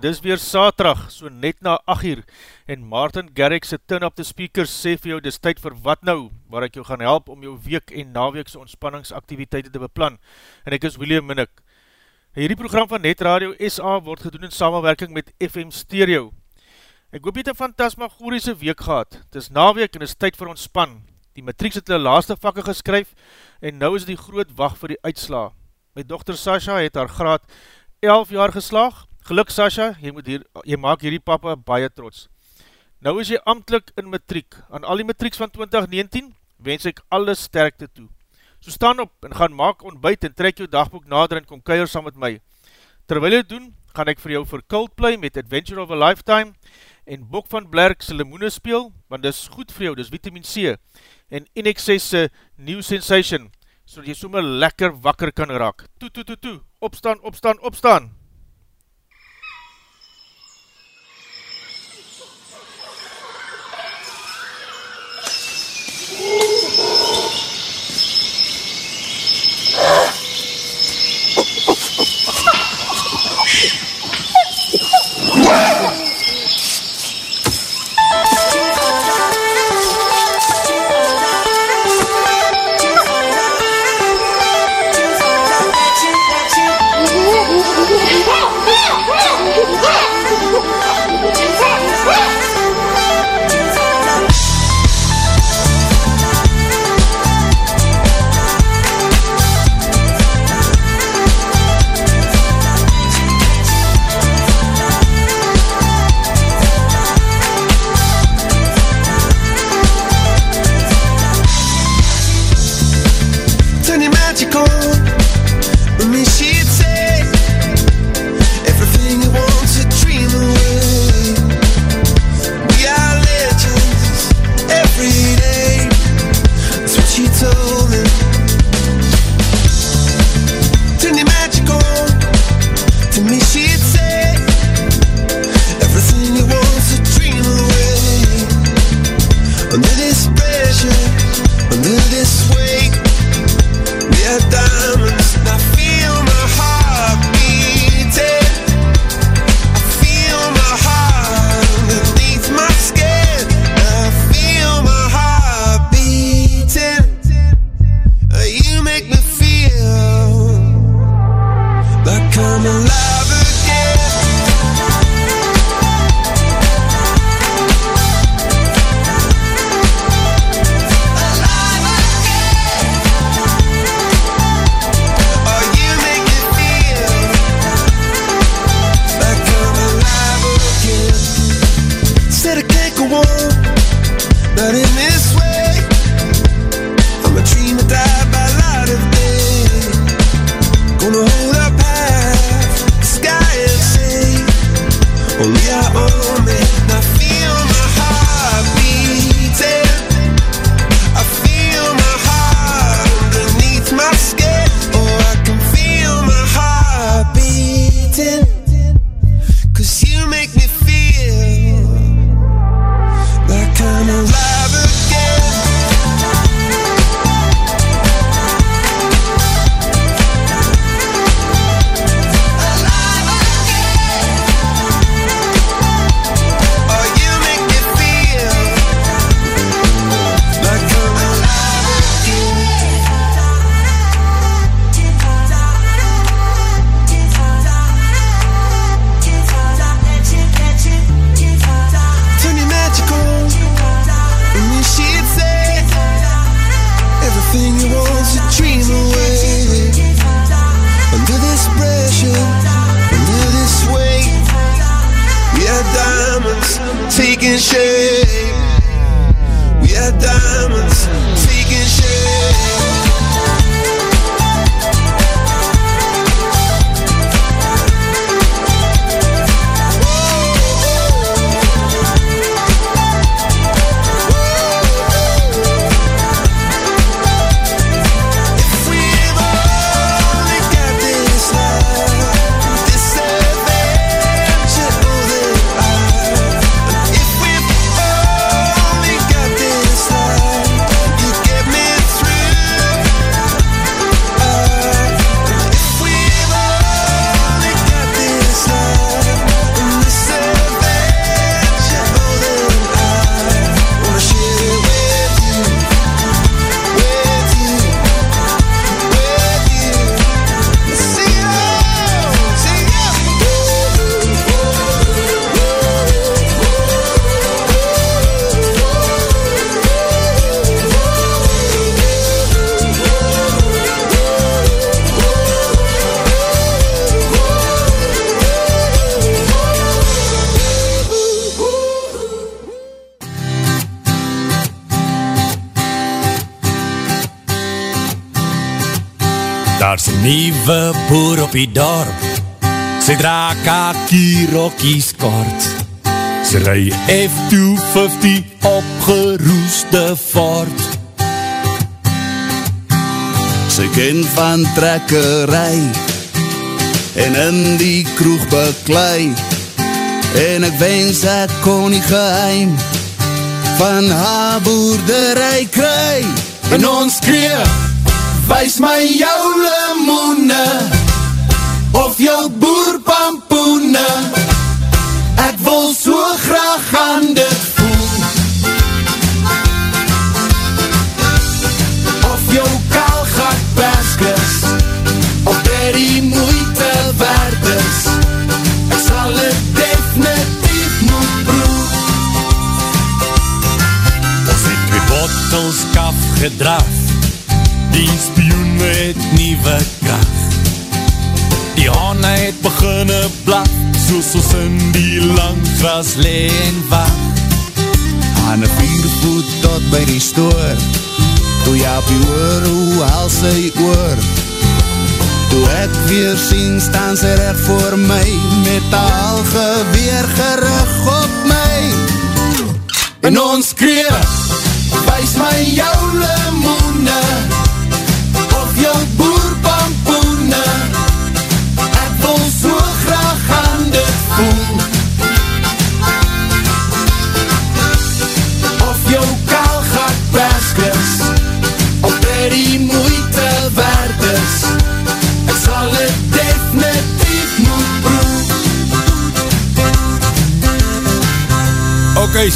dis weer Saterdag, so net na 8 uur en Martin Garrick se Turn Up The Speakers sê vir jou dis tyd vir wat nou, waar ek jou gaan help om jou week en naweekse ontspanningsaktiviteite te beplan en ek is William Minnick. Hierdie program van Net Radio SA word gedoen in samenwerking met FM Stereo. Ek hoop jy het een fantasmagoriese week gehad, dis naweek en is tyd vir ontspan. Die matrieks het hulle laaste vakke geskryf en nou is die groot wacht vir die uitsla. My dochter Sasha het haar graad 11 jaar geslaag, Geluk Sasha, jy, moet hier, jy maak hierdie papa baie trots. Nou is jy amtlik in matriek. Aan al die matrieks van 2019 wens ek alles sterkte toe. So staan op en gaan maak ontbijt en trek jou dagboek nader en kom keier saam met my. Terwyl jy doen, gaan ek vir jou vir Coldplay met Adventure of a Lifetime en Bok van Blerk se limoene speel, want dis goed vir jou, dis vitamine C en NXS New Sensation, so jy sommer lekker wakker kan raak. Toe, toe, toe, toe, opstaan, opstaan, opstaan! Die dorp Sy dra kakie rokkies kort. Sy rui F-250 opgeroeste fort Sy ken van trekkerij En in die kroeg beklui En ek wens ek kon nie geheim Van haar boerderij kry. En ons kreeg Wees my jou limoene Of jou boerpampoene Ek wil so graag aan dit voel. Of jou kaalgat perskes Of dit die moeite waard is. Ek sal het definitief moet proef Ons het twee bottels kaf gedraf. Die spioen het nieuwe kracht blak Soos ons in die lang gras leen wacht. Aan een vier voet tot by die stoor. Toe jy op die oor, hoe haal sy oor? Toe ek weer sien, staan sy recht voor my Met al geweer gerig op my. En ons kreeg, wees my jou limoene. Of jou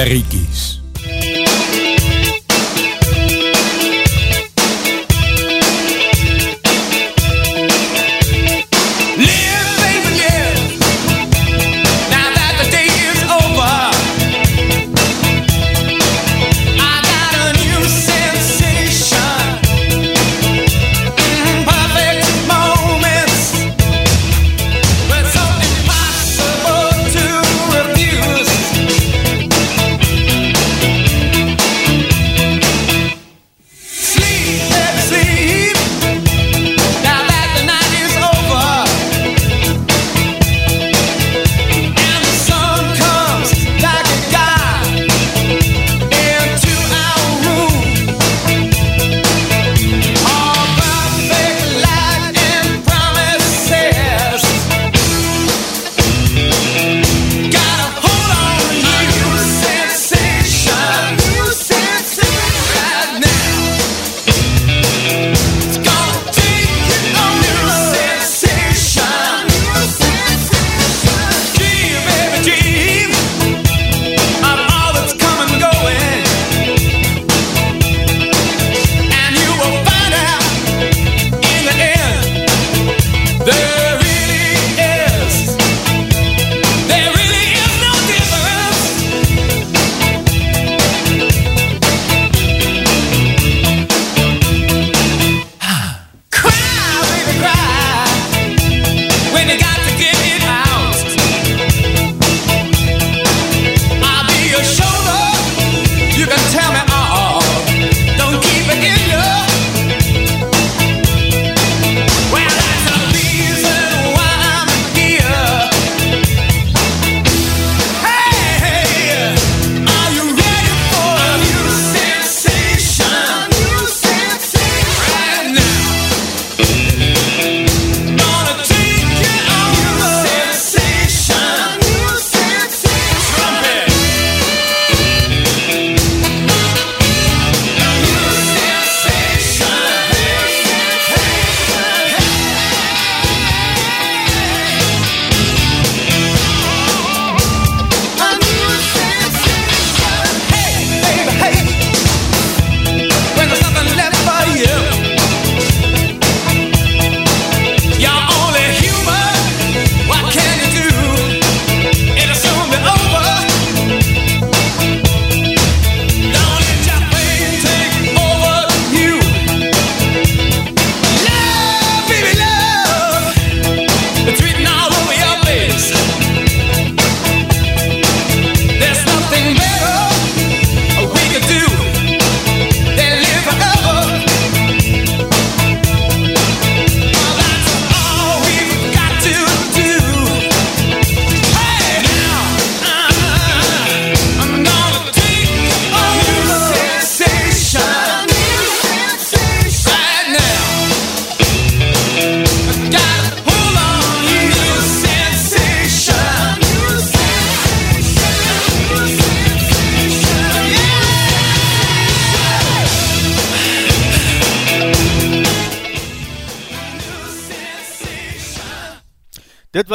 en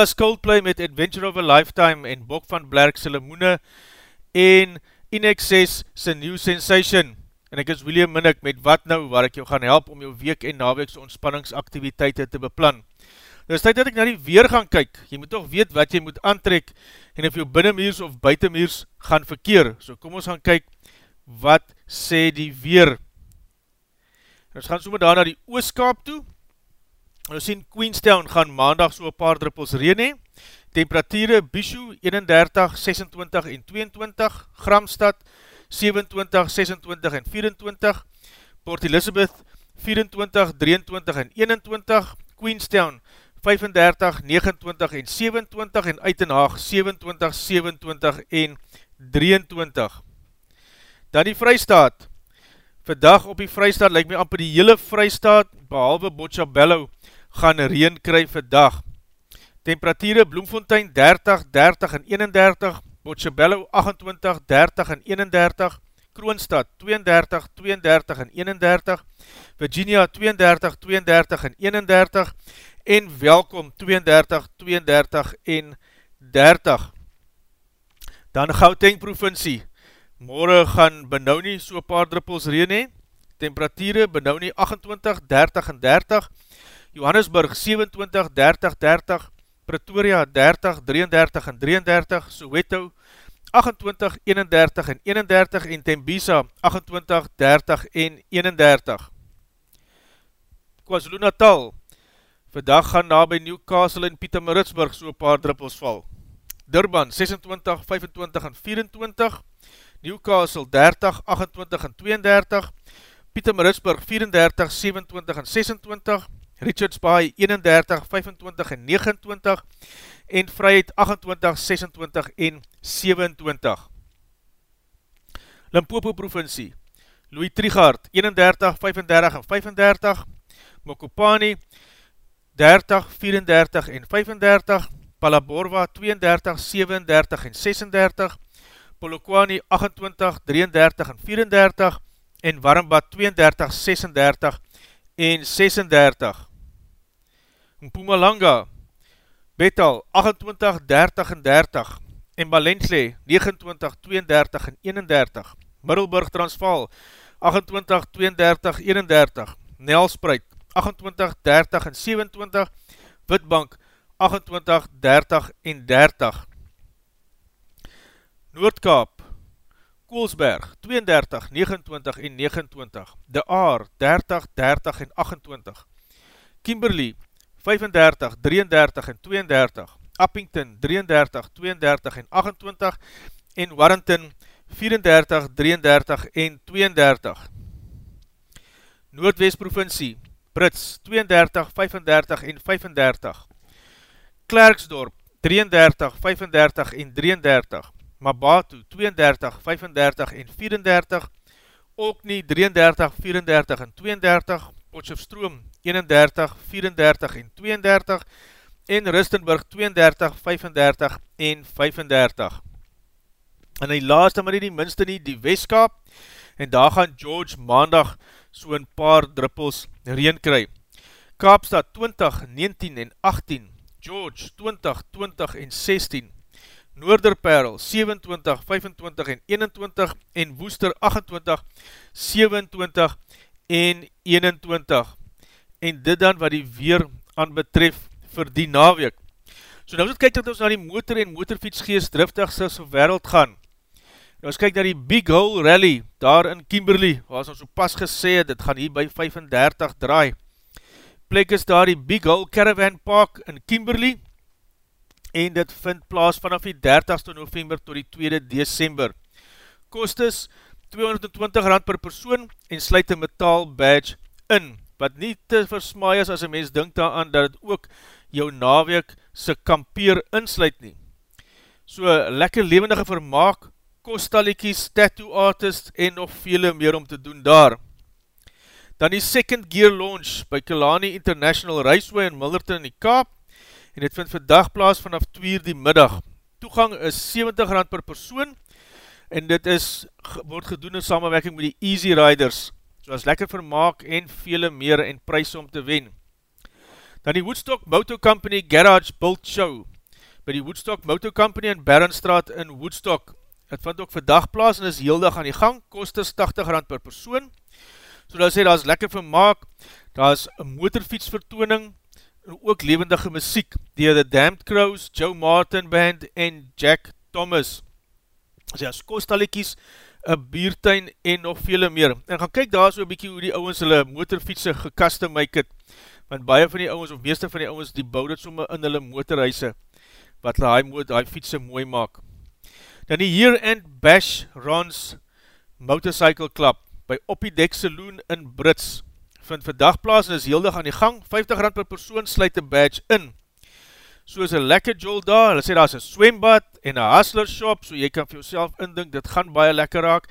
was Coldplay met Adventure of a Lifetime en Bok van Blerk se Limoene en Inexcess se New Sensation. En ek is William Minnick met Wat Nou, waar ek jou gaan help om jou week en naweekse ontspanningsaktiviteite te beplan. Nou is tyd dat ek na die weer gaan kyk. Jy moet toch weet wat jy moet aantrek en of jou binnenmeers of buitenmeers gaan verkeer. So kom ons gaan kyk wat sê die weer. En ons gaan so met daar na die ooskaap toe. Nou sien Queenstown gaan maandag so paar druppels reen hee. Temperatuurde Bishu 31, 26 en 22, Gramstad 27, 26 en 24, Port Elizabeth 24, 23 en 21, Queenstown 35, 29 en 27 en Uitenhaag 27, 27 en 23. Dan die Vrystaat. Vandag op die Vrystaat lyk my amper die hele Vrystaat, behalwe Bochabello, gaan reen kry vir dag. Temperatuurde Bloemfontein 30, 30 en 31, Bochabello 28, 30 en 31, Kroonstad 32, 32 en 31, Virginia 32, 32 en 31, en Welkom 32, 32 en 30. Dan Gauteng provincie, morgen gaan benauw nie so paar druppels reen hee, temperatuurde benauw nie 28, 30 en 30, Johannesburg 27, 30, 30, Pretoria 30, 33 en 33, Soweto 28, 31 en 31 en Tembisa 28, 30 en 31. KwaZulu Natal, vandag gaan na by Newcastle en Pieter Maritsburg so paar druppels val. Durban 26, 25 en 24, Newcastle 30, 28 en 32, Pieter Maritsburg 34, 27 en 26, Richards Bay 31, 25 en 29 en Vryheid 28, 26 en 27. Limpopo provincie, Louis Trigard 31, 35 en 35, Mokopani 30, 34 en 35, Palaborwa 32, 37 en 36, Polokwani 28, 33 en 34 en Warmbad 32, 36 en 36. Mpumalanga, Betal 28, 30 en 30 en Balensle 29, 32 en 31. Middelburg Transvaal 28, 32, 31. Nelspreid 28, 30 en 27. Witbank 28, 30 en 30. Noordkaap Koolsberg 32, 29 en 29, De Aar 30, 30 en 28, Kimberley 35, 33 en 32, Uppington 33, 32 en 28 en Warrington 34, 33 en 32. Noordwest provincie Brits 32, 35 en 35, Klerksdorp 33, 35 en 33, Mabatu 32, 35 en 34, Okni 33, 34 en 32, Potjofstroom 31, 34 en 32, en Rustenburg 32, 35 en 35. En die laaste, maar nie die minste nie, die Westkaap, en daar gaan George maandag so een paar druppels reen kry. Kaapstad 20, 19 en 18, George 20, 20 en 16, Noorderperl 27, 25 en 21 en Woester 28, 27 en 21 en dit dan wat die weer aan betref vir die naweek. So nou ons kyk dat ons na die motor en motorfietsgeest driftigste so wereld gaan. Nou ons kyk na die Big Hole Rally daar in Kimberley, waar ons so pas gesê het, dit gaan hier by 35 draai. Plek is daar die Big Hole Caravan Park in Kimberley, en dit vind plaas vanaf die 30ste november tot die 2de december. Kost is 220 rand per persoon en sluit een metaal badge in, wat nie te versmaai is as een mens dink daaraan dat het ook jou naweek se kampeer insluit nie. So, lekker levendige vermaak, kostaliekies, tattoo artist en nog vele meer om te doen daar. Dan die second gear launch by Kalani International Raceway in Millerton in die Kaap, en het vind vandag plaas vanaf 2 uur die middag. Toegang is 70 rand per persoon en dit is, word gedoen in samenwerking met die Easy Riders, so as lekker vermaak en vele meer en prijs om te wen. Dan die Woodstock Motor Company Garage Build Show by die Woodstock Motor Company in Berrenstraat in Woodstock. Het vind ook vandag plaas en is heel dag aan die gang, kost is 80 rand per persoon. So dat sê, daar is lekker vermaak, daar is een motorfiets vertooning, ook levendige muziek, die The Damned Crows, Joe Martin Band en Jack Thomas. Sê, as kostaliekies, een biertuin en nog vele meer. En gaan kyk daar so een bykie hoe die ouwens hulle motorfietse gekaste myk het, want baie van die ouwens, of meeste van die ouwens, die bouw dit somme in hulle motorhuise, wat hulle die, die fietse mooi maak. Dan die Year End Bash Ron's Motorcycle Club, by Oppie Deck Saloon in Brits, vind vandag plaas en is heel dag aan die gang, 50 rand per persoon sluit die badge in. So is een lekker jol daar, hulle sê daar is een swembad en een hustler shop, so jy kan vir jouself indink, dit gaan baie lekker raak,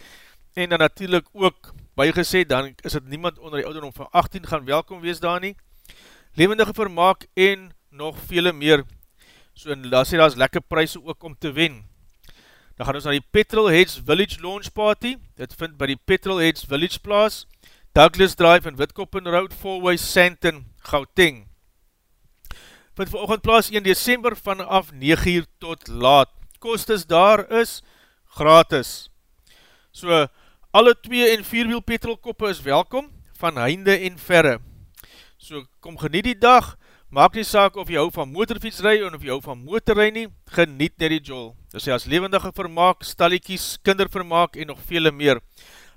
en dan natuurlijk ook, bygesê, dan is het niemand onder die ouderdom van 18 gaan welkom wees daar nie, levendige vermaak en nog vele meer, so en daar sê daar is lekker prijse ook om te wen. Dan gaan ons na die Petrolheads Village Launch Party, dit vind by die Petrolheads Village Plaas, Douglas Drive in Witkoppen Road, Fourway, Santon, Gauteng vind vir ochend plaas 1 december vanaf 9 uur tot laat. Kostes daar is gratis. So, alle 2 en 4 wiel petrolkoppe is welkom, van heinde en verre. So, kom geniet die dag, maak nie saak of jy hou van motorfietsrij en of jy hou van motorrij nie, geniet net die jol. Dus jy as levendige vermaak, stalliekies, kindervermaak en nog vele meer.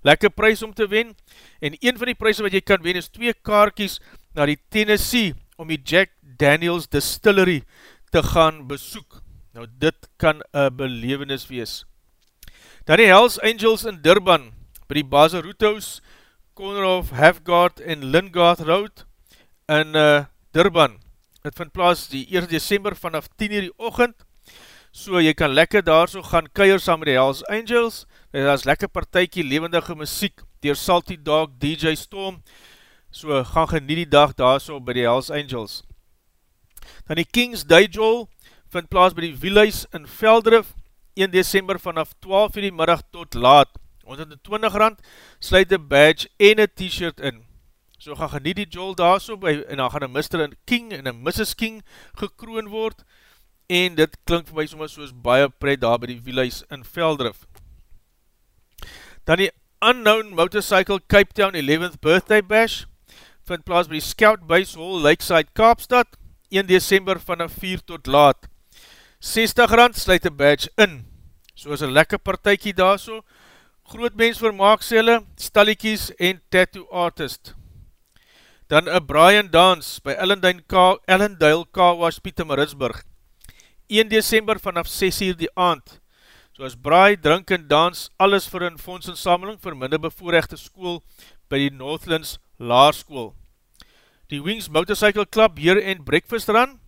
Lekker prijs om te wen, en een van die prijse wat jy kan wen is 2 kaartjes na die Tennessee, om die Jack Daniels Distillery te gaan besoek. Nou dit kan een belevenis wees. Dan die Hells Angels in Durban, by die Baza Roothouse, Conroe, Havgard en Lingard Road in uh, Durban. Het vind plaas die 1 december vanaf 10 uur die ochend, so jy kan lekker daar so gaan keier saam met die Hells Angels, dit is lekker partijkie levendige muziek, dier Salty Dog, DJ Storm, so gaan geniet die dag daar so by die Hells Angels. Dan die King's Day Joel vind plaas by die Wielhuis in Veldrif 1 december vanaf 12 uur die middag tot laat. 120 rand sluit die badge en een t-shirt in. So gaan geniet die Joel daar so by, en dan gaan een Mr. King en een Mrs. King gekroon word en dit klink vir my soms soos baie pret daar by die Wielhuis in Veldrif. Dan die Unknown Motorcycle Cape Town 11th Birthday Bash vind plaas by die Scout Base Hall Lakeside Kaapstad 1 december vanaf 4 tot laat. 60 rand sluit die badge in. So is een lekker partijkie daar so. Groot mens vermaak sêle, stalliekies en tattoo artist. Dan een Brian Dance by Ellendale Car Wash Pieter Maritsburg. 1 december vanaf 6 uur die aand. So as Braai, drink en dans, alles vir een fondsinsameling vir minder bevoorrechte school by die Northlands Laarskool. Die Wings Motorcycle Club hier in Breakfast Run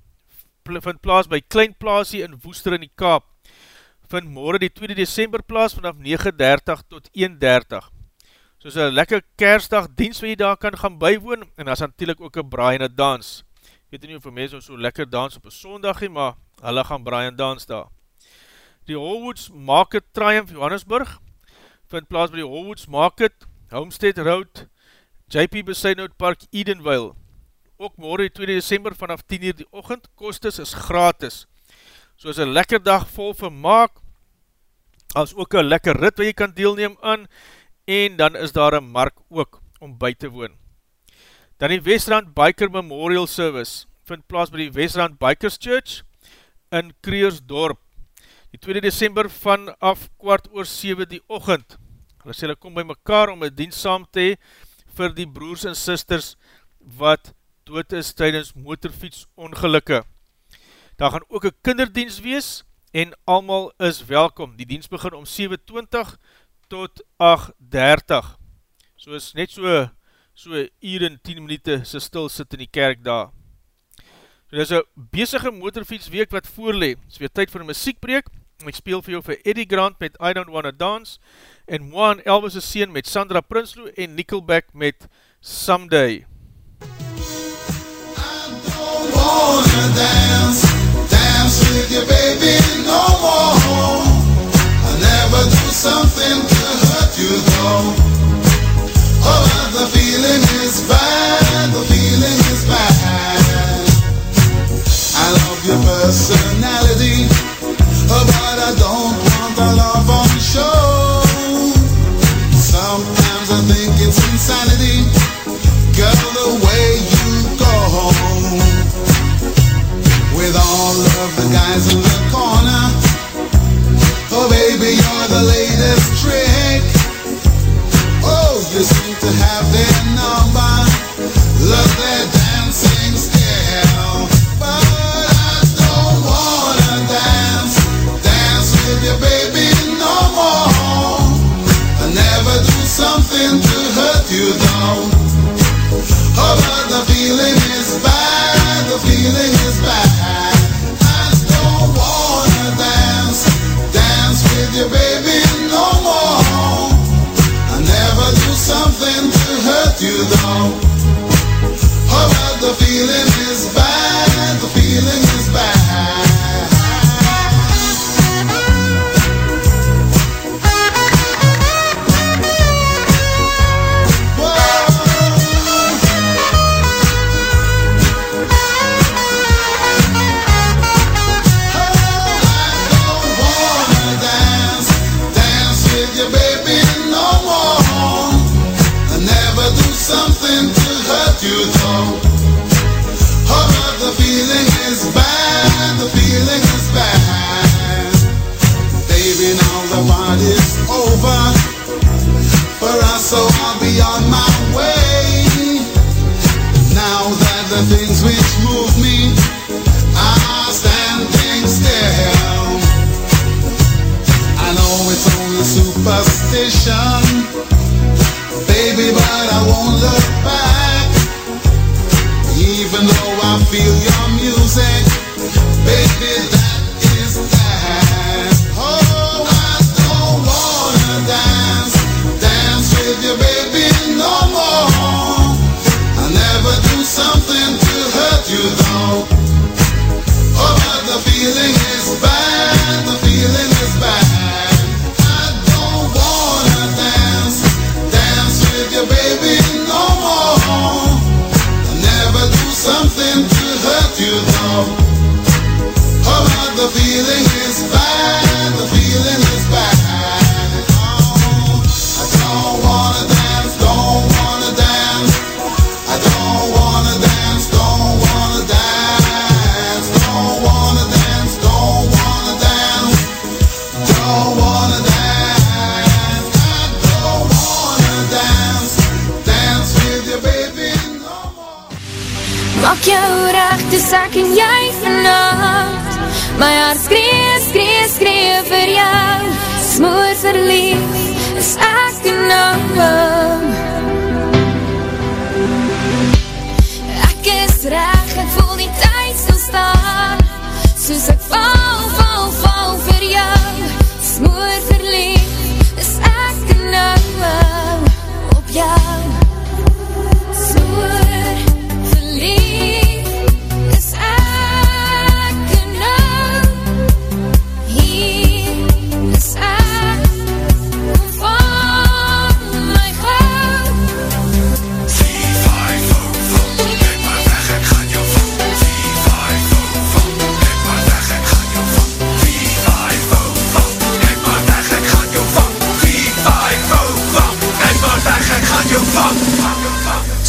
vind plaas by Klein Plaasie in Woester in die Kaap. Vind morgen die 2 december plaas vanaf 9.30 tot 1.30. Soos een lekker kersdag dienst wat jy daar kan gaan bywoon en as natuurlijk ook een braai en een dans. Ek weet nie of vir mense so lekker dans op een sondag nie, maar hulle gaan braai en dans daar. Die Holwoods Market Triumph Johannesburg vind plaas by die Holwoods Market, Homestead Road, JP Besuinout Park Edenville ook morgen 2 december vanaf 10 uur die ochend, kostes is gratis. So is een lekker dag vol vermaak, as ook een lekker rit wat jy kan deelneem aan, en dan is daar een mark ook om by te woon. Dan die Westrand Biker Memorial Service, vind plaas by die Westrand Bikers Church in Kreersdorp, die 2 december vanaf kwart oor 7 die ochend. Hulle sê, hulle kom by mekaar om een dienst saam te vir die broers en sisters wat dood is tydens motorfiets ongelukke. Daar gaan ook een kinderdienst wees en allemaal is welkom. Die dienst begin om 7.20 tot 8.30. So is net so, so uur en 10 minuten sy stil sit in die kerk daar. So dit is een bezige motorfietsweek wat voorlee. Het is weer tyd vir een muziekbreek. Ek speel vir jou vir Eddie Grant met I Don't Wanna Dance en Moan Elvis' Seen met Sandra Prinsloo en Nickelback met Someday. wanna dance, dance with your baby no more. I never do something to hurt you though. Oh, the feeling is bad, the feeling your personality. But I don't want a love on show. Sometimes I think it's insanity. I feel your music.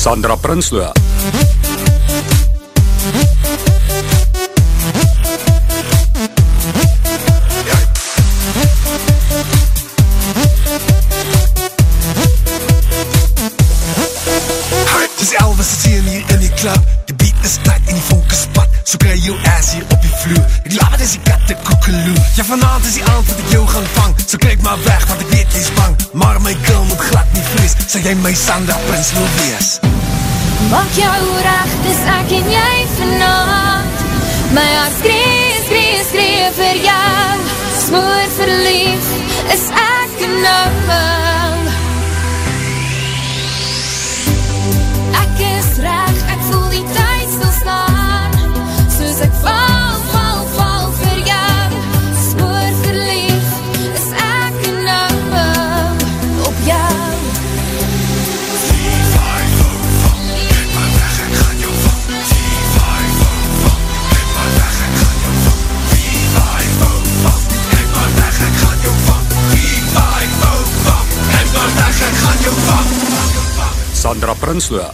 Sandra Prinsloo. Dis Elvis se sien hier in die klub. Die beat is tight en die vonke spat. So kry jou ass hier op die vloer. Ek laat dit as die katte koekeloe. Ja vanaand is die aand wat ek jou gaan vang. So kyk maar weg want ek weet sal jy my sanderprins wil wees. Maak jou recht, dis ek en jy vanavond My hart skree, skree, skree vir jou. Smoor verlief, is ek en nou maar. Sandra Prinsloo.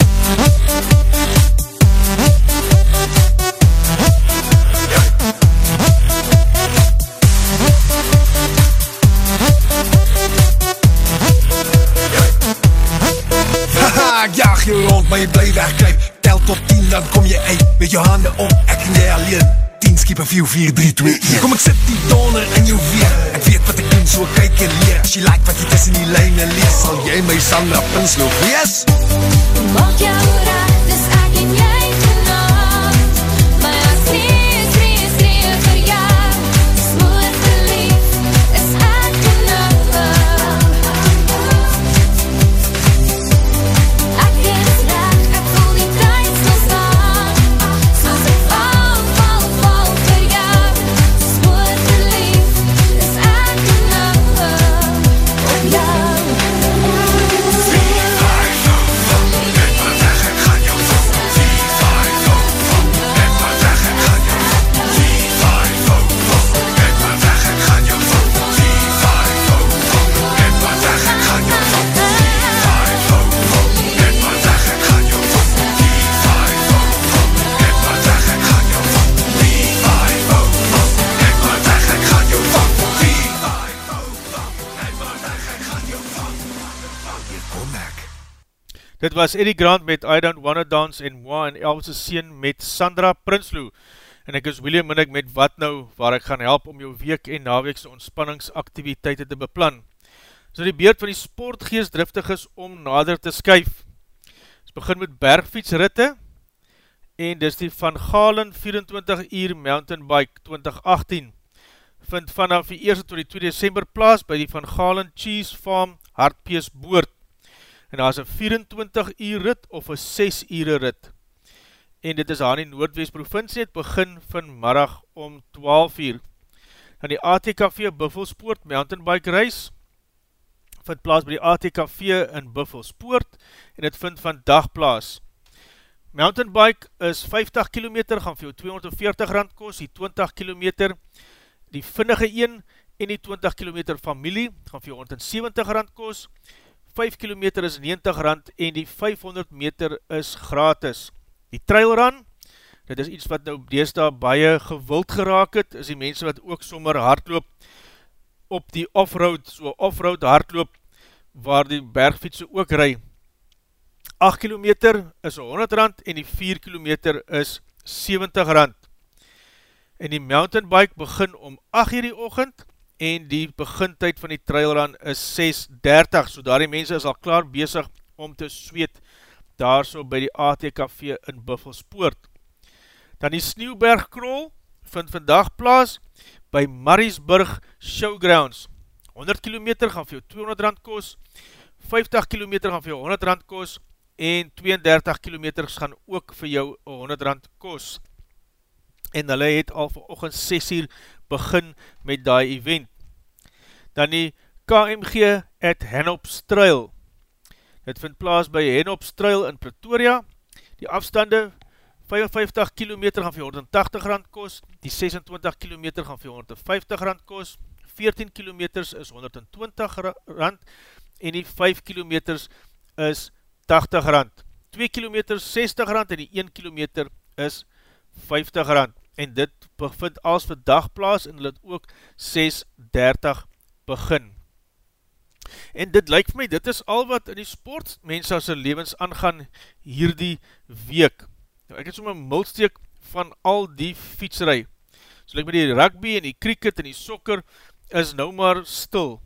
Haha, ek jag jou rond, maar jy bly wegkruip. Tel tot 10, dan kom jy uit. Met jou hande op, ek en jy alleen. 10 skiep 4, 4, 3, 2, 1 Kom ek sit die donder in jou weer so kyk en leer jy like wat jy tussen die lijne lees Sal jy my Sandra Pinslow wees? Maak jou Dit was Eddie Grant met I Don't Wanna Dance en Moa en Elvis' sien met Sandra Prinsloo. En ek is William Minnick met Wat Nou, waar ek gaan help om jou week en naweekse ontspanningsaktiviteite te beplan. So die beurt van die sportgeest driftig is om nader te skuif. Ons begin met bergfietsritte en dis die Van Galen 24 uur mountain bike 2018 vind vanaf die 1 tot die 2 december plaas by die Van Galen Cheese Farm Hartpees Boord en daar is een 24 uur rit of een 6 uur rit. En dit is aan die Noordwest provincie, het begin vanmiddag om 12 uur. Dan die ATKV Buffelspoort mountainbike reis, vind plaas by die ATKV in Buffelspoort, en het vind vandag plaas. Mountainbike is 50 km, gaan vir jou 240 rand kost, die 20 km, die vinnige 1 en die 20 km familie, gaan vir jou 170 rand kost, 5 km is 90 rand en die 500 meter is gratis. Die trailrun, dit is iets wat nou deesdaar baie gewild geraak het, is die mense wat ook sommer hardloop op die offroad, so offroad hardloop, waar die bergfietse ook ry. 8 km is 100 rand en die 4 km is 70 rand. En die mountainbike begin om 8 uur die ochend, en die begintijd van die trailrun is 6.30, so daar die mense is al klaar bezig om te zweet daar so by die ATKV in Buffelspoort. Dan die Sneeuwbergkrol vind vandag plaas by Marisburg Showgrounds. 100 km gaan vir jou 200 rand kost, 50 km gaan vir jou 100 rand kost, en 32 km gaan ook vir jou 100 rand kost. En hulle het al vir ochtend 6 uur begin met die event. Dan die KMG at Henopstruil. Dit vind plaas by Henopstruil in Pretoria. Die afstande 55 km gaan vir 180 rand kost, die 26 km gaan vir 150 rand kost, 14 km is 120 rand en die 5 km is 80 rand. 2 km 60 rand en die 1 km is 50 rand en dit bevind als vir dagplaas en dit ook 6.30 begin. En dit lyk vir my, dit is al wat in die sportmense as sy levens aangaan hierdie week. Nou, ek het soms een mulsteek van al die fietsrij. So lyk my die rugby en die cricket en die sokker is nou maar stil.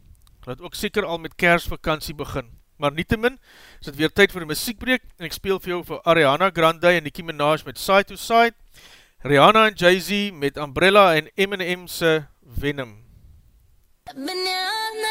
Dat ook seker al met kersvakantie begin. Maar nie te min, is het weer tyd vir die muziekbreek en ek speel vir jou vir Ariana Grande en Nicki Minaj met Side to Side. Rihanna en Jay-Z met Umbrella en Eminem se Venom. Been here all night.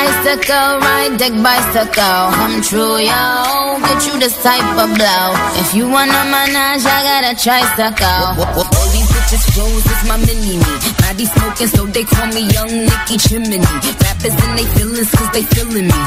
Icicle, ride deck bicycle. Come true, yo. Get you this type of blow. If you wanna manage, I got a tricycle. All these bitches flows is my mini me. Body smoking, so they call me Young Nicky Chimney. Rappers and they feelings, cause they feeling me.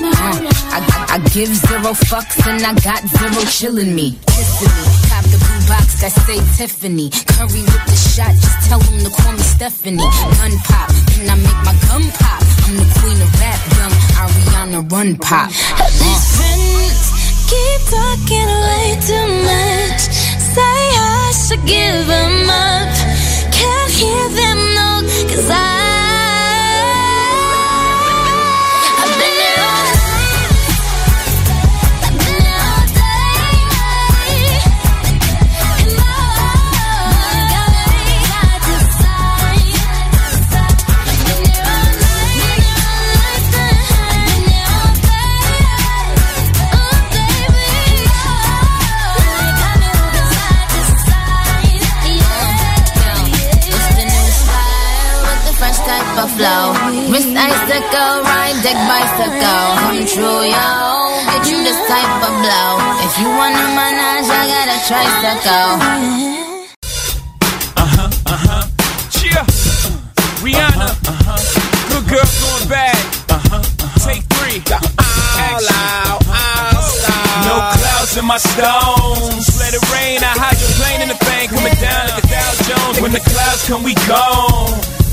Uh, I, I, I give zero fucks and I got zero chillin' me. Kissing me. Cop the blue box that say Tiffany. Curry with the shot, just tell them to call me Stephanie. Gun pop, and I make my gun pop. I'm the queen of rap, young Ariana Run Pop. These friends keep talking way too much. Say I should give them up. Can't hear them, no, cause I. flow. Wrist icicle, ride deck bicycle. Come true, yo. Get you this type of blow. If you wanna manage, I got a tricycle. Uh-huh, uh-huh. Cheer. Rihanna. Uh-huh. Good girl going bad. Uh-huh. Take three. All out. all out. No clouds in my stones. Let it rain. I hydroplane in the thing. Coming down like a Dow Jones. When the clouds come, we gone.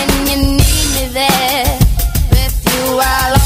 When you need me there. With you, I'll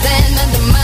stand the. my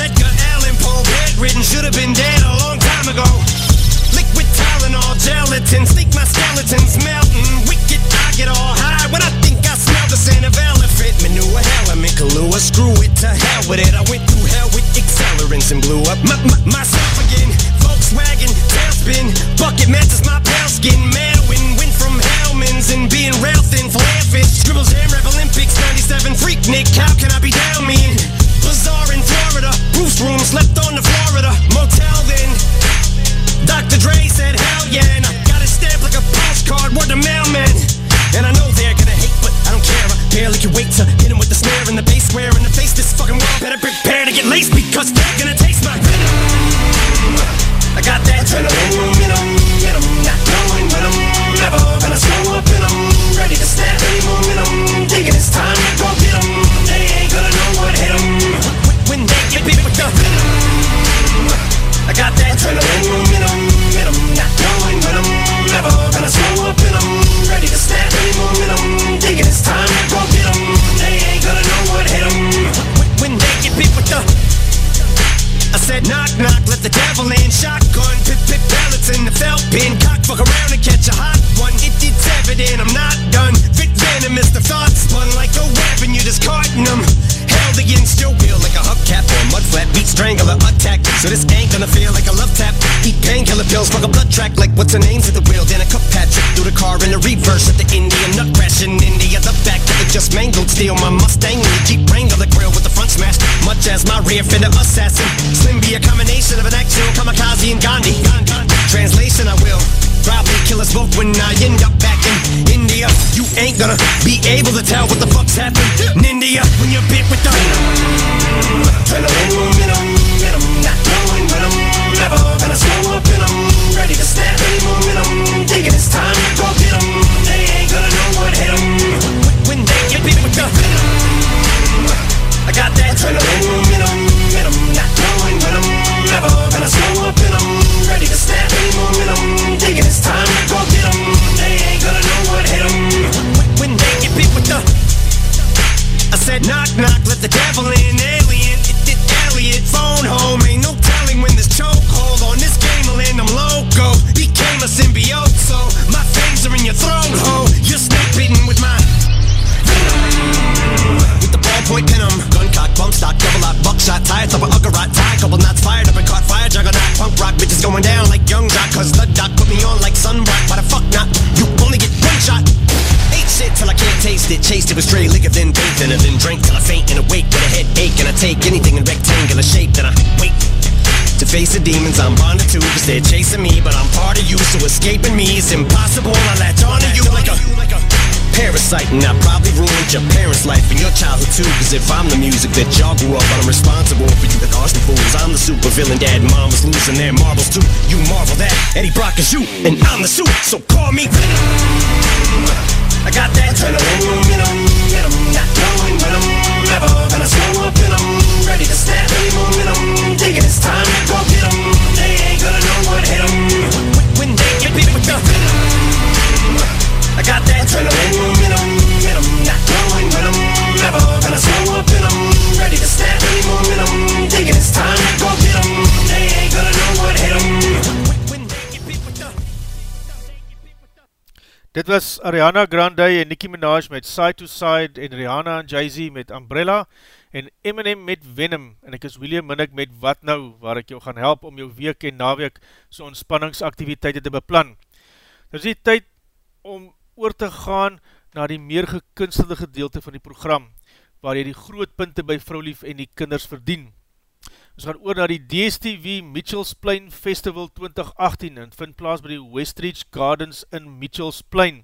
Should have been dead a long time ago. Liquid Tylenol, gelatin Sneak my skeletons melting. Wicked, I get all high When I think I smell the scent of elephant. Manure, element, Kahlua Screw it, to hell with it. I went through hell with accelerants And blew up my, my, myself again. Volkswagen, tailspin Bucket matches my pale skin. Madwin, went from Hellman's And being rail thin, fish Scribbles, Jam Rap Olympics 97 Freak Nick, how can I be down me in Bazaar in Florida. Bruce room, slept on the Florida. Motel then. Dr. Dre said hell yeah And I got it stamped like a postcard Word to mailman. And I know they're gonna hate But I don't care. I barely can wait to hit 'em with the snare And the bass square. In the face This fucking world better prepare to get laced Because they're gonna taste my venom. I got that adrenaline momentum Get 'em not knowing when I'm Never gonna slow up in 'em Ready to snap any momentum Thinking it's time said knock knock, let the devil in. Shotgun, pip pip pellets in the felt bin. Cock fuck around and catch a hot one. It, It's evident I'm not done. Fit venomous, the thoughts spun like a weapon. You're discarding them Held against your will like a hubcap or a mud flat Beat strangler attack. So this ain't gonna feel like a love tap. Eat painkiller pills, fuck a blood track. Like what's her name's at the wheel? Then a cup Patrick through the car in the reverse At the Indian nut crash in India. The back of it just mangled Steal my Mustang the Jeep Wrangler The grill with the smashed Much as my rear fender assassin Slim be a combination of an actual kamikaze and Gandhi. Translation, I will probably kill us both when I end up back in India. You ain't gonna be able to tell what the fuck's happened in India when you're bit with the venom. Adrenaline momentum, venom, not knowing when I'm never in, alien, it did Elliot, phone home, ain't no telling when this chokehold on this game will end. I'm loco, became a symbiote, so my fangs are in your throat, ho. You're snake bitten with my with the ballpoint pin 'em. Gun cock, bump stock, double lock, buckshot, tire top of Uggarot, tie, couple knots fired up and caught fire, juggernaut, punk rock, bitches going down like young jock, cause the doc put me on like sunblock. Why the fuck not? You only get one shot. Ate shit till I can't taste it, chased it with stray liquor, then bathed in it, then drank till I faint with a I take anything in rectangular shape, then I wait. To face the demons I'm bonded to Cause they're chasing me But I'm part of you So escaping me is impossible. I latch on to you like a Parasite and I probably ruined your parents' life and your childhood too. Cause if I'm the music that y'all grew up on I'm responsible for you. The Austin fools I'm the super villain dad and mom was losing their marbles too. You marvel that Eddie Brock is you And I'm the suit So call me Venom. I got that adrenaline momentum Venom Not knowing Ready to snap any momentum Thinking it's time. Go get 'em They ain't gonna know what hit 'em. When they get beat with the venom I got that adrenaline momentum Venom Not knowing when I'm never gonna slow up in 'em Ready to snap any momentum Thinking it's time. Go get 'em They ain't gonna know what hit 'em. When they get beat with the Dit was Ariana Grande en Nicki Minaj met Side to Side en Rihanna en Jay-Z met Umbrella en Eminem met Venom en ek is William Minnick met Wat Nou waar ek jou gaan help om jou week en naweek so ontspanningsaktiviteite te beplan. Dit is die tyd om oor te gaan na die meer gekunstelde gedeelte van die program waar jy die grootpunte by vrouwlief en die kinders verdien. Ons gaan oor na die DSTV Mitchells Plain Festival 2018 en vind plaas by die Westridge Gardens in Mitchells Plain.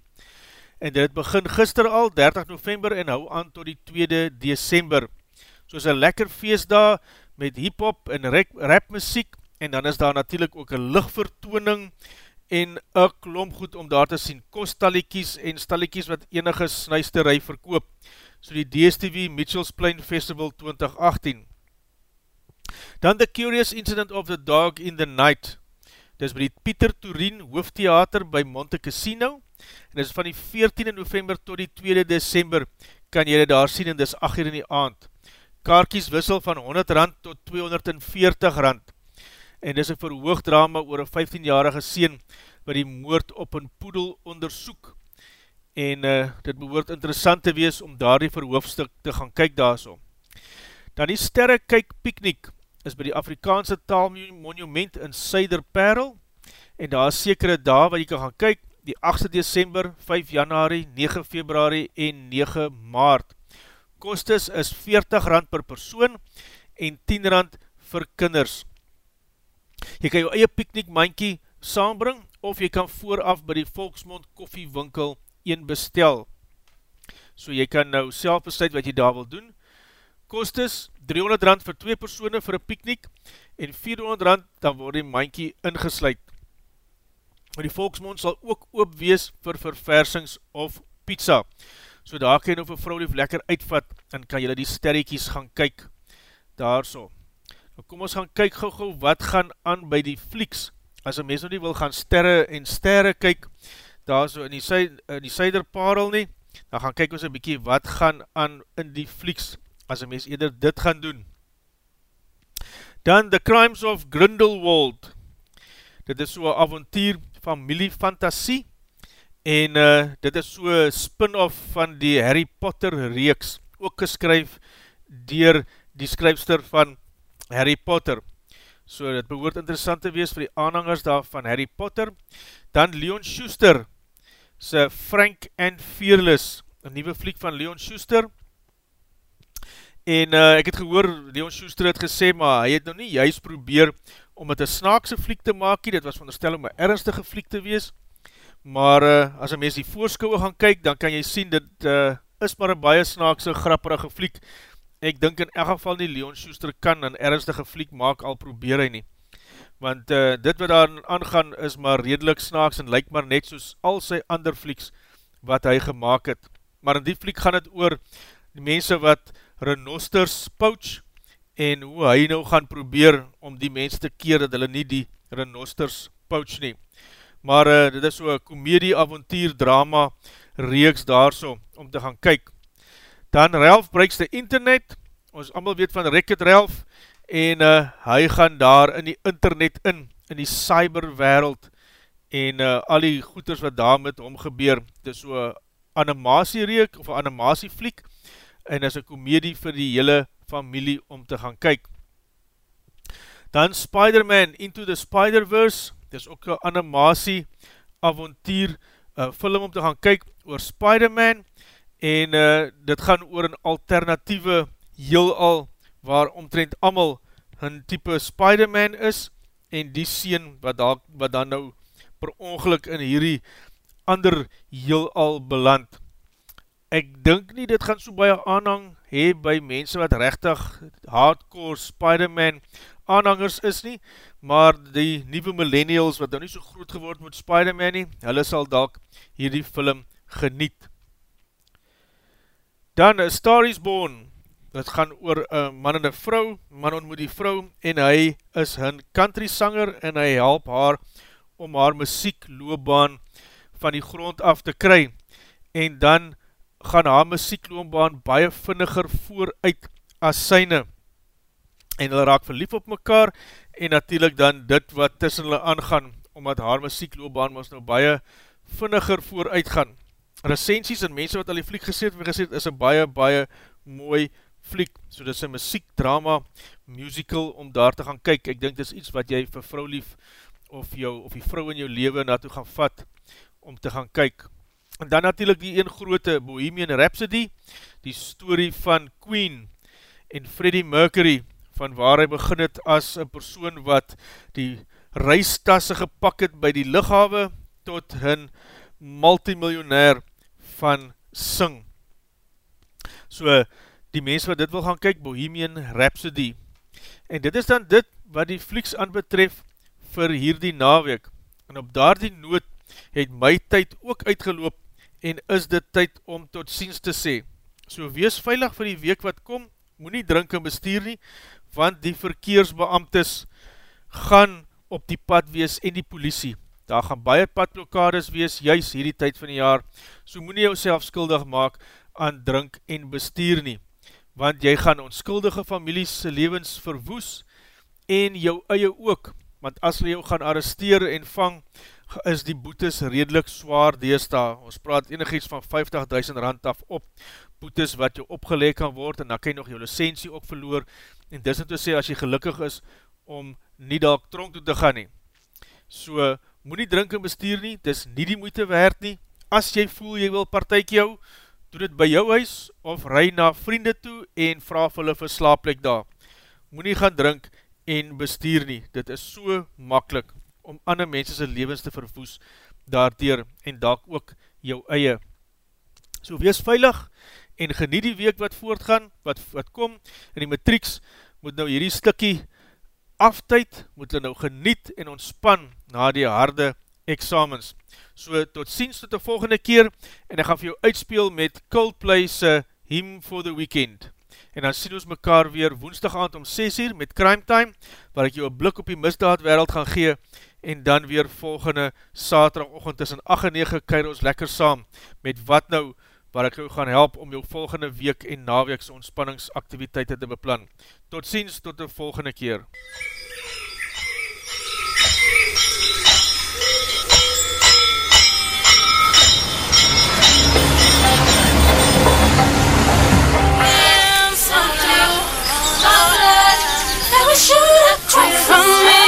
En dit begin gister al, 30 november, en hou aan tot die 2de december. Soos een lekker feestdag met hiphop en rap, rap muziek, en dan is daar natuurlijk ook een lichtvertooning en een klomp goed om daar te sien, kostaliekies en staliekies wat enige snuisterij verkoop, so die DSTV Mitchells Plain Festival 2018. Dan The Curious Incident of the Dog in the Night, dis by die Pieter Tourien Hoofdtheater by Monte Casino, en dis van die 14 november tot die 2 december, kan jy daar sien, en dis 8 uur in die aand. Kaarkies wissel van 100 rand tot 240 rand, en dis een verhoogdrama oor een 15-jarige sien, wat die moord op een poedel onderzoek, en uh, dit behoort interessant te wees om daar die verhoofdstuk te gaan kyk daar so. Dan die sterre kyk piknik, is by die Afrikaanse taalmonument in Suiderperl, en daar is sekere daar wat jy kan gaan kyk, die 8 december, 5 januari, 9 februari en 9 maart. Kostes is 40 rand per persoon en 10 rand vir kinders. Jy kan jou eie piknik mankie saambring, of jy kan vooraf by die Volksmond koffiewinkel een bestel. So jy kan nou self besluit wat jy daar wil doen. Kostes 300 rand vir 2 persone vir een piknik en 400 rand dan word die mankie ingesluid. Maar die volksmond sal ook oop wees vir verversings of pizza. So daar kan jy nou vir vrou lief lekker uitvat en kan jy die sterretjies gaan kyk daar so. Nou kom ons gaan kyk gauw gauw wat gaan aan by die flieks. As een mens nou nie wil gaan sterre en sterre kyk, daar so in die, sy, in die syderparel nie, dan gaan kyk ons een bykie wat gaan aan in die flieks as een mens eerder dit gaan doen. Dan The Crimes of Grindelwald. Dit is so'n avontuur familiefantasie en uh, dit is so'n spin-off van die Harry Potter reeks, ook geskryf dier die skryfster van Harry Potter. So dit behoort interessant te wees vir die aanhangers daar van Harry Potter. Dan Leon Schuster, sy Frank and Fearless, een nieuwe fliek van Leon Schuster, En uh, ek het gehoor, Leon Schuster het gesê, maar hy het nou nie juist probeer om het een snaakse fliek te maak, dit was veronderstel om een ernstige fliek te wees, maar uh, as een mens die voorskouwe gaan kyk, dan kan jy sien, dit uh, is maar een baie snaakse, grapperige fliek. Ek dink in elk geval nie, Leon Schuster kan een ernstige fliek maak, al probeer hy nie. Want uh, dit wat daar aangaan, is maar redelijk snaaks en lyk maar net soos al sy ander flieks wat hy gemaakt het. Maar in die fliek gaan het oor die mense wat renosters pouch en hoe hy nou gaan probeer om die mens te keer dat hulle nie die renosters pouch nie. Maar uh, dit is so'n komedie, avontuur, drama, reeks daar so om te gaan kyk. Dan Ralph breaks the internet, ons allemaal weet van Rickett Ralph, en uh, hy gaan daar in die internet in, in die cyberwereld, en uh, al die goeders wat daar met hom gebeur, dit is so'n animasiereek, of animasiefliek, en is een komedie vir die hele familie om te gaan kyk. Dan Spider-Man Into the Spider-Verse, dit is ook een animatie, avontuur, uh, film om te gaan kyk oor Spider-Man, en uh, dit gaan oor een alternatieve heelal, waar omtrent amal hun type Spider-Man is, en die sien wat, da, wat dan nou per ongeluk in hierdie ander heelal beland. Ek dink nie dit gaan so baie aanhang hee by mense wat rechtig hardcore Spider-Man aanhangers is nie, maar die nieuwe millennials wat nou nie so groot geword met Spider-Man nie, hulle sal dalk hierdie film geniet. Dan Star is Born, dit gaan oor een man en vrou, man ontmoet die vrou en hy is hun country sanger en hy help haar om haar muziek loopbaan van die grond af te kry. En dan gaan haar muziekloombaan baie vinniger vooruit as syne en hulle raak verlief op mekaar en natuurlijk dan dit wat tussen hulle aangaan omdat haar muziekloombaan ons nou baie vinniger vooruit gaan recensies en mense wat al die fliek gesê het, gesê het is een baie baie mooi fliek, so dit is een muziek, drama, musical om daar te gaan kyk, ek dink dit is iets wat jy vir vrou lief of, jou, of die vrou in jou leven naartoe gaan vat om te gaan kyk. En dan natuurlijk die een grote Bohemian Rhapsody, die story van Queen en Freddie Mercury, van waar hy begin het as een persoon wat die reistasse gepak het by die lichawe tot hun multimiljonair van sing. So, die mens wat dit wil gaan kyk, Bohemian Rhapsody. En dit is dan dit wat die flieks aan betref vir hierdie naweek. En op daar die nood het my tyd ook uitgeloop en is dit tyd om tot ziens te sê. So wees veilig vir die week wat kom, moet nie drink en bestuur nie, want die verkeersbeamtes gaan op die pad wees en die politie. Daar gaan baie padblokkades wees, juist hierdie tyd van die jaar, so moet nie jou skuldig maak aan drink en bestuur nie, want jy gaan onskuldige families levens verwoes en jou eie ook, want as jy jou gaan arresteer en vang, is die boetes redelijk zwaar deesta. Ons praat enig iets van 50.000 rand af op boetes wat jou opgeleek kan word en dan kan jy nog jou licentie ook verloor en dis net te sê as jy gelukkig is om nie daar tronk toe te gaan nie. So, moet nie drink en bestuur nie, dis nie die moeite werd nie. As jy voel jy wil partijk jou, doe dit by jou huis of rij na vriende toe en vraag hulle vir slaaplik daar. Moet nie gaan drink en bestuur nie, dit is so makkelijk om ander mensense levens te verwoes daardoor en daak ook jou eie. So wees veilig en geniet die week wat voortgaan, wat, wat kom, en die matrieks moet nou hierdie stikkie aftyd, moet hulle nou geniet en ontspan na die harde examens. So tot ziens tot die volgende keer, en ek gaan vir jou uitspeel met Coldplay se Hymn for the Weekend. En dan sien ons mekaar weer woensdag aand om 6 uur met Crime Time, waar ek jou een blik op die misdaad wereld gaan gee, en dan weer volgende saterdagochtend tussen 8 en 9 keir ons lekker saam met wat nou waar ek jou gaan help om jou volgende week en naweekse ontspanningsaktiviteite te beplan. Tot ziens, tot die volgende keer. Shoot a crack from me